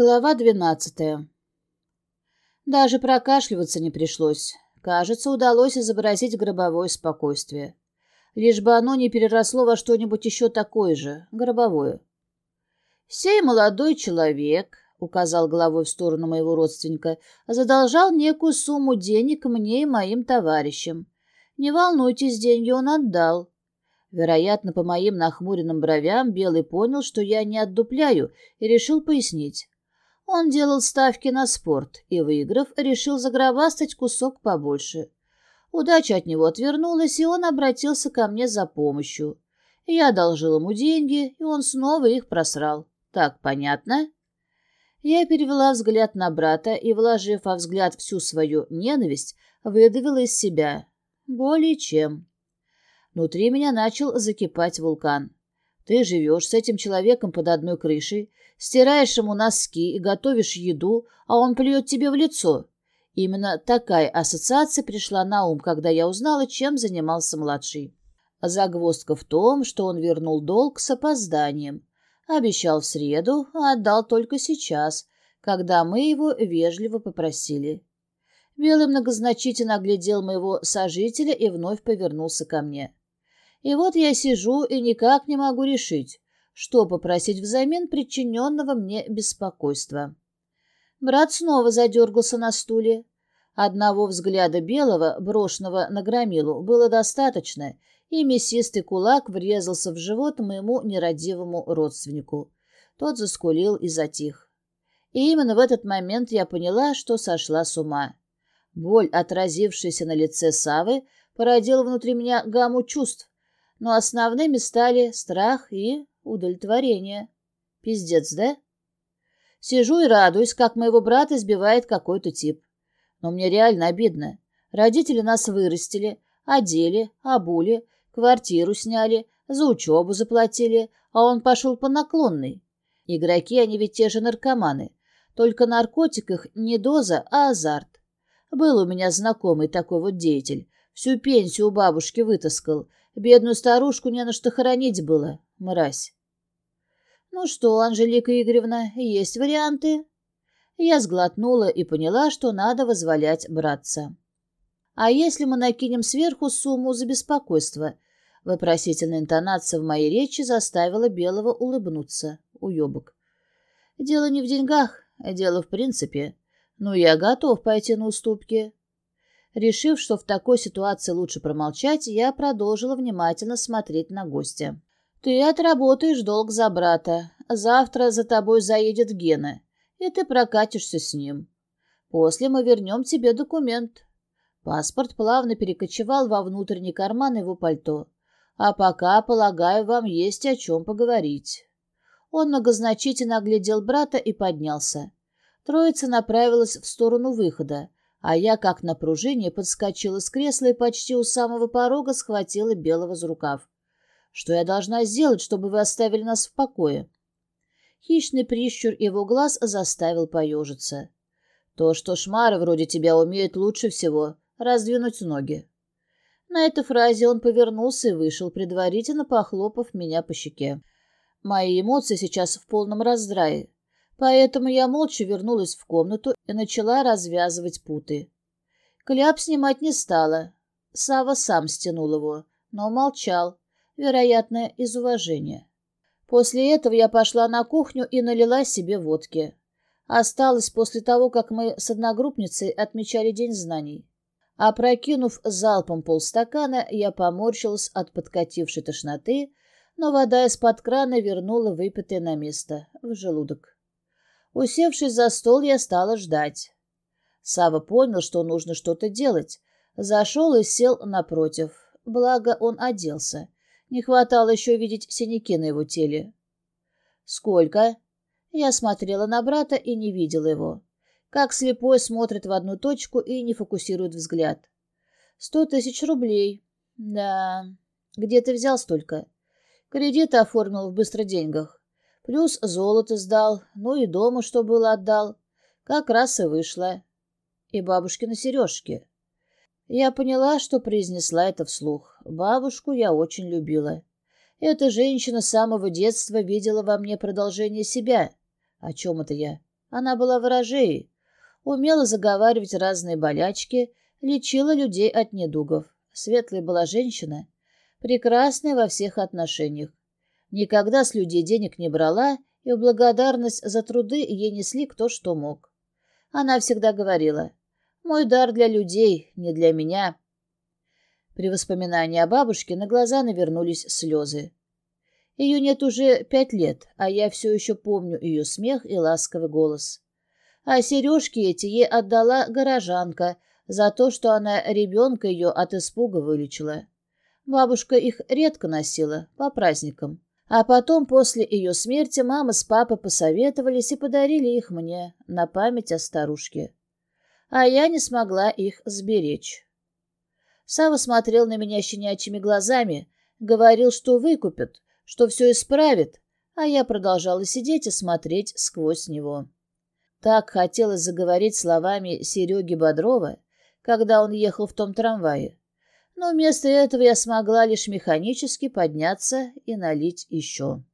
Глава двенадцатая. Даже прокашливаться не пришлось. Кажется, удалось изобразить гробовое спокойствие. Лишь бы оно не переросло во что-нибудь еще такое же, гробовое. «Сей молодой человек», — указал головой в сторону моего родственника, задолжал некую сумму денег мне и моим товарищам. Не волнуйтесь, деньги он отдал. Вероятно, по моим нахмуренным бровям Белый понял, что я не отдупляю, и решил пояснить. Он делал ставки на спорт и, выиграв, решил загробастать кусок побольше. Удача от него отвернулась, и он обратился ко мне за помощью. Я одолжил ему деньги, и он снова их просрал. Так понятно? Я перевела взгляд на брата и, вложив во взгляд всю свою ненависть, выдавила из себя. Более чем. Внутри меня начал закипать вулкан. Ты живешь с этим человеком под одной крышей, стираешь ему носки и готовишь еду, а он плюет тебе в лицо. Именно такая ассоциация пришла на ум, когда я узнала, чем занимался младший. Загвоздка в том, что он вернул долг с опозданием. Обещал в среду, а отдал только сейчас, когда мы его вежливо попросили. Белый многозначительно оглядел моего сожителя и вновь повернулся ко мне. И вот я сижу и никак не могу решить, что попросить взамен причиненного мне беспокойства. Брат снова задергался на стуле. Одного взгляда белого, брошенного на громилу, было достаточно, и мясистый кулак врезался в живот моему нерадивому родственнику. Тот заскулил и затих. И именно в этот момент я поняла, что сошла с ума. Боль, отразившаяся на лице Савы, породила внутри меня гамму чувств, но основными стали страх и удовлетворение. Пиздец, да? Сижу и радуюсь, как моего брата избивает какой-то тип. Но мне реально обидно. Родители нас вырастили, одели, обули, квартиру сняли, за учебу заплатили, а он пошел по наклонной. Игроки, они ведь те же наркоманы. Только наркотик их не доза, а азарт. Был у меня знакомый такой вот деятель. Всю пенсию у бабушки вытаскал, Бедную старушку не на что хоронить было, мразь. Ну что, Анжелика Игоревна, есть варианты? Я сглотнула и поняла, что надо возволять братца. А если мы накинем сверху сумму за беспокойство? Вопросительная интонация в моей речи заставила Белого улыбнуться. Уебок. Дело не в деньгах, дело в принципе. Ну, я готов пойти на уступки. Решив, что в такой ситуации лучше промолчать, я продолжила внимательно смотреть на гостя. «Ты отработаешь долг за брата. Завтра за тобой заедет Гена, и ты прокатишься с ним. После мы вернем тебе документ». Паспорт плавно перекочевал во внутренний карман его пальто. «А пока, полагаю, вам есть о чем поговорить». Он многозначительно оглядел брата и поднялся. Троица направилась в сторону выхода, а я, как на пружине, подскочила с кресла и почти у самого порога схватила Белого за рукав. «Что я должна сделать, чтобы вы оставили нас в покое?» Хищный прищур его глаз заставил поежиться. «То, что шмары вроде тебя умеют лучше всего, раздвинуть ноги». На этой фразе он повернулся и вышел, предварительно похлопав меня по щеке. Мои эмоции сейчас в полном раздрае. Поэтому я молча вернулась в комнату и начала развязывать путы. Кляп снимать не стала. Сава сам стянул его, но молчал, вероятно, из уважения. После этого я пошла на кухню и налила себе водки. Осталось после того, как мы с одногруппницей отмечали День знаний. Опрокинув залпом полстакана, я поморщилась от подкатившей тошноты, но вода из-под крана вернула выпитое на место, в желудок. Усевшись за стол, я стала ждать. Сава понял, что нужно что-то делать. Зашел и сел напротив. Благо он оделся. Не хватало еще видеть синяки на его теле. «Сколько?» Я смотрела на брата и не видела его. Как слепой смотрит в одну точку и не фокусирует взгляд. «Сто тысяч рублей. Да. Где ты взял столько?» «Кредит оформил в быстроденьгах. Плюс золото сдал, ну и дома, что было, отдал. Как раз и вышло. И бабушкины сережки. Я поняла, что произнесла это вслух. Бабушку я очень любила. Эта женщина с самого детства видела во мне продолжение себя. О чем это я? Она была ворожеей, умела заговаривать разные болячки, лечила людей от недугов. Светлая была женщина, прекрасная во всех отношениях. Никогда с людей денег не брала, и в благодарность за труды ей несли кто что мог. Она всегда говорила, «Мой дар для людей, не для меня». При воспоминании о бабушке на глаза навернулись слезы. Ее нет уже пять лет, а я все еще помню ее смех и ласковый голос. А сережки эти ей отдала горожанка за то, что она ребенка ее от испуга вылечила. Бабушка их редко носила, по праздникам. А потом, после ее смерти, мама с папой посоветовались и подарили их мне на память о старушке. А я не смогла их сберечь. Сава смотрел на меня щенячьими глазами, говорил, что выкупит, что все исправит, а я продолжала сидеть и смотреть сквозь него. Так хотелось заговорить словами Сереги Бодрова, когда он ехал в том трамвае. Но вместо этого я смогла лишь механически подняться и налить еще.